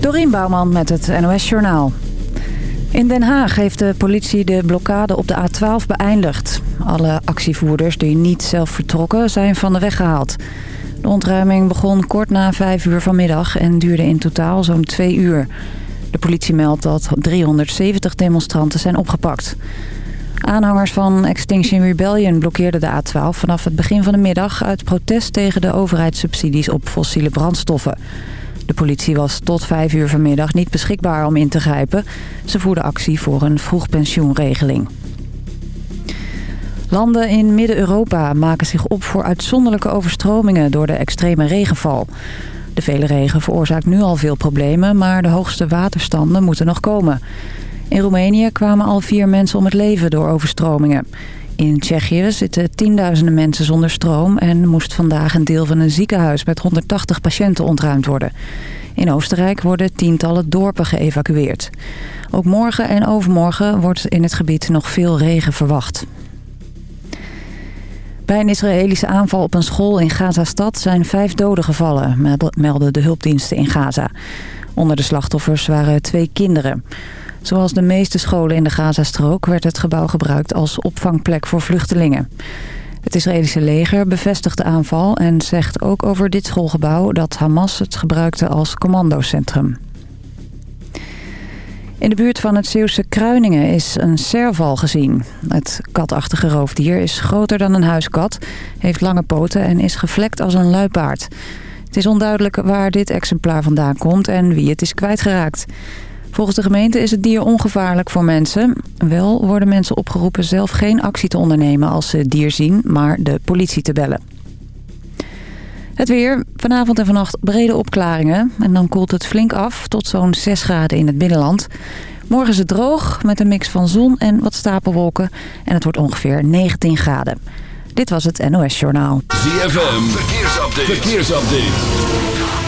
Dorien Bouwman met het NOS Journaal. In Den Haag heeft de politie de blokkade op de A12 beëindigd. Alle actievoerders die niet zelf vertrokken zijn van de weg gehaald. De ontruiming begon kort na 5 uur vanmiddag en duurde in totaal zo'n 2 uur. De politie meldt dat 370 demonstranten zijn opgepakt. Aanhangers van Extinction Rebellion blokkeerden de A12 vanaf het begin van de middag... uit protest tegen de overheidssubsidies op fossiele brandstoffen. De politie was tot 5 uur vanmiddag niet beschikbaar om in te grijpen. Ze voerden actie voor een vroegpensioenregeling. Landen in Midden-Europa maken zich op voor uitzonderlijke overstromingen door de extreme regenval. De vele regen veroorzaakt nu al veel problemen, maar de hoogste waterstanden moeten nog komen. In Roemenië kwamen al vier mensen om het leven door overstromingen. In Tsjechië zitten tienduizenden mensen zonder stroom... en moest vandaag een deel van een ziekenhuis met 180 patiënten ontruimd worden. In Oostenrijk worden tientallen dorpen geëvacueerd. Ook morgen en overmorgen wordt in het gebied nog veel regen verwacht. Bij een Israëlische aanval op een school in Gaza-stad zijn vijf doden gevallen, melden de hulpdiensten in Gaza. Onder de slachtoffers waren twee kinderen. Zoals de meeste scholen in de Gazastrook werd het gebouw gebruikt als opvangplek voor vluchtelingen. Het Israëlische leger bevestigt de aanval en zegt ook over dit schoolgebouw dat Hamas het gebruikte als commandocentrum. In de buurt van het Zeeuwse Kruiningen is een serval gezien. Het katachtige roofdier is groter dan een huiskat, heeft lange poten en is gevlekt als een luipaard. Het is onduidelijk waar dit exemplaar vandaan komt en wie het is kwijtgeraakt. Volgens de gemeente is het dier ongevaarlijk voor mensen. Wel worden mensen opgeroepen zelf geen actie te ondernemen als ze het dier zien, maar de politie te bellen. Het weer. Vanavond en vannacht brede opklaringen. En dan koelt het flink af tot zo'n 6 graden in het binnenland. Morgen is het droog met een mix van zon en wat stapelwolken. En het wordt ongeveer 19 graden. Dit was het NOS Journaal. ZFM. Verkeersupdate.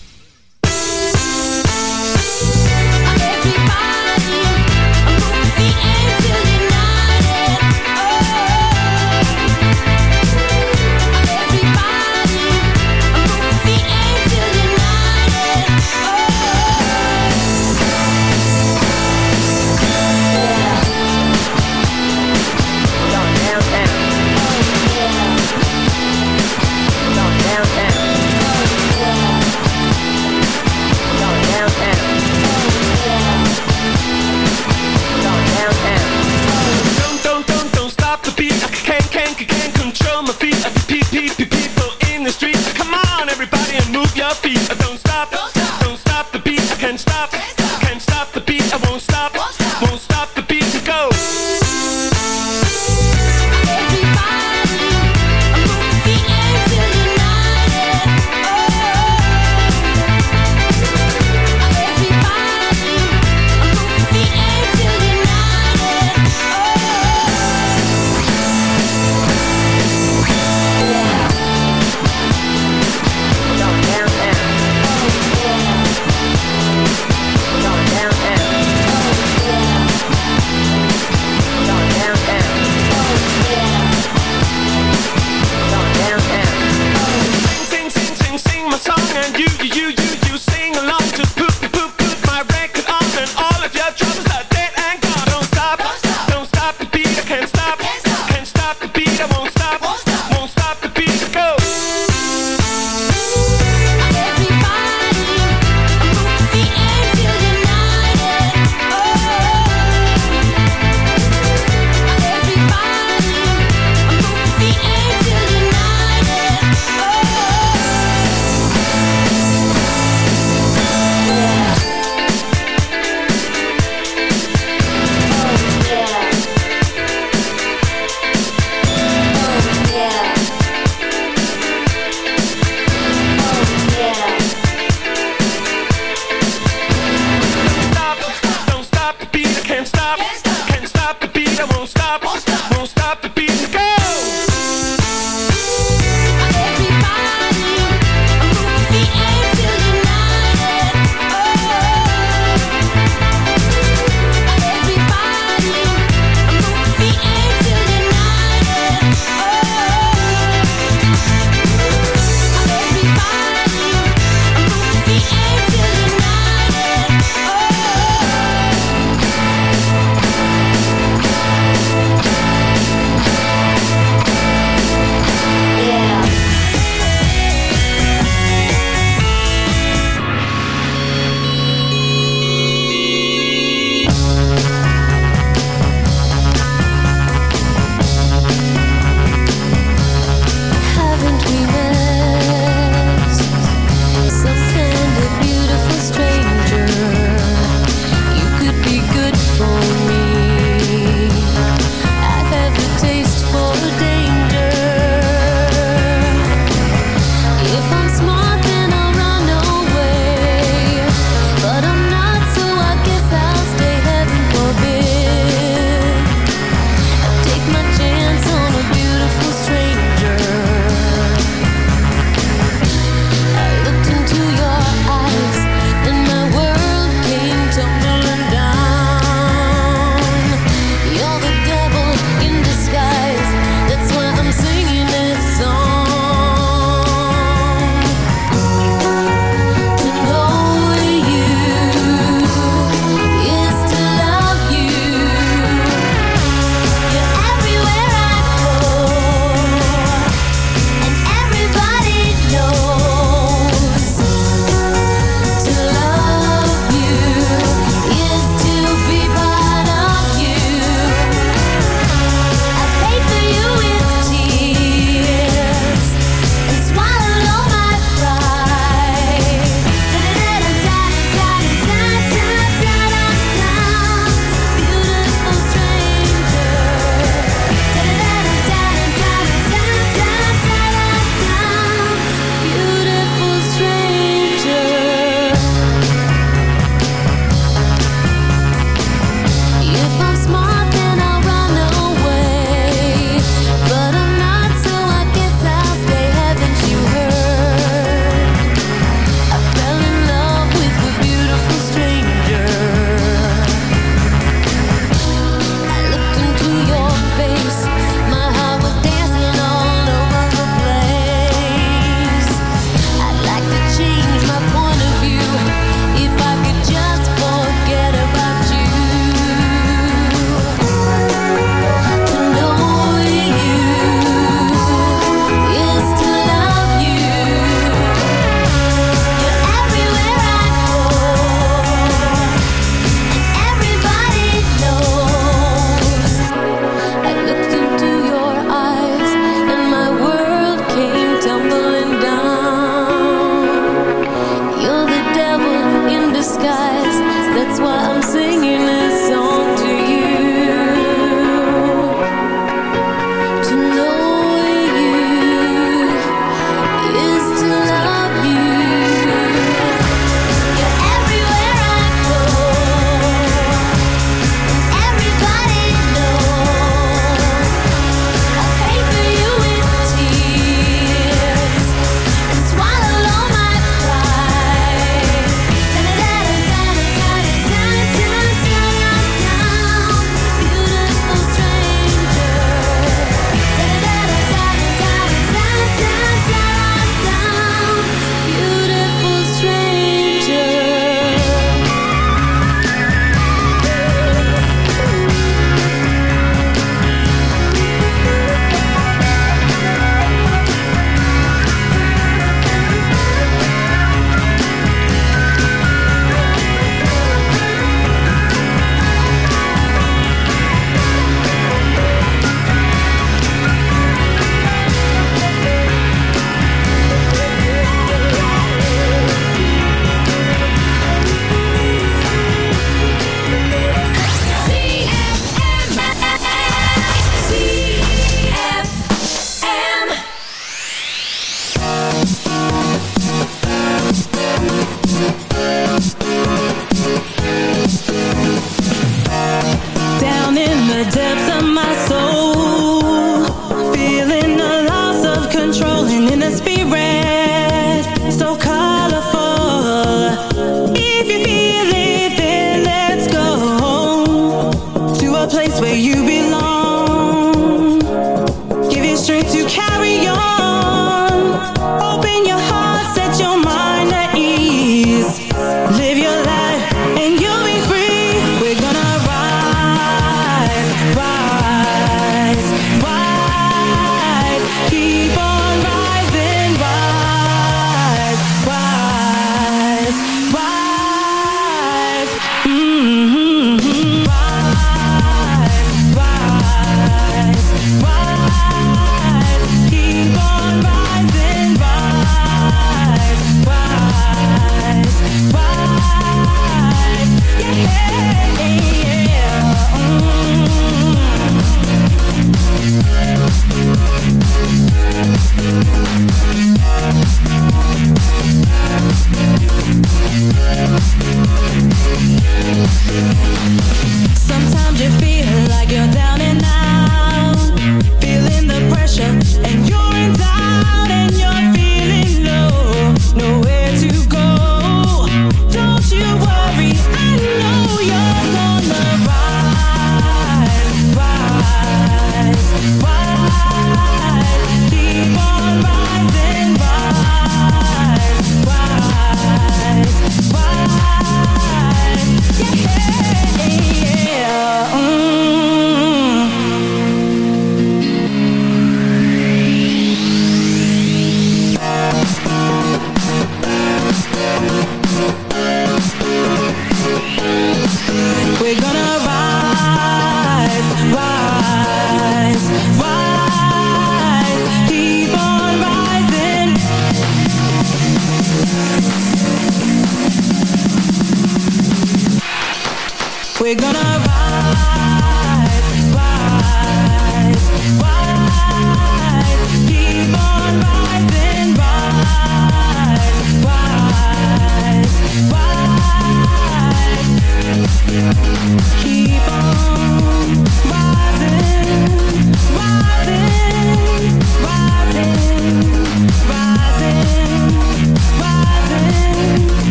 feet, people in the streets. Come on, everybody, and move your feet. Don't stop. Don't stop.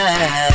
Yeah.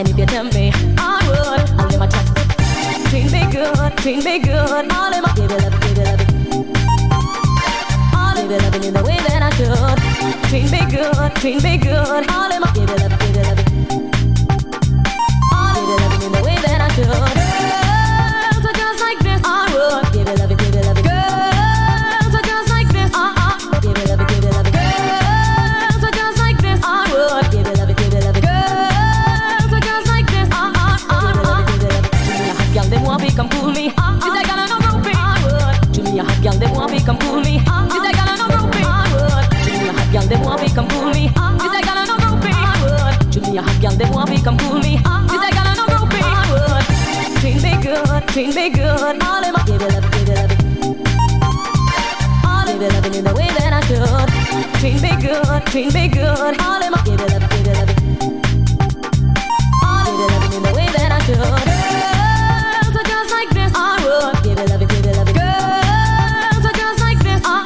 And if you tell me I would, I'll give my time. Queen be good, queen be good. All in my give it up, give it up. All in my loving in the way that I should. Queen be good, queen be good. All good, treat me good. All in my give it up, give it up. All give it up in the way that I should. Girls are just like this. I would. Girls are just like this. Girls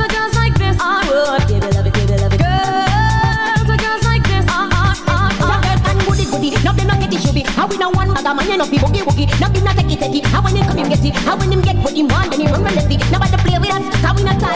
are just like this. I would. Girls are just like this. Not be. One boogie woogie. Not take it take it. How when him come him get it. How when him get what him want then him run run lefty. Now about play with us. How we not.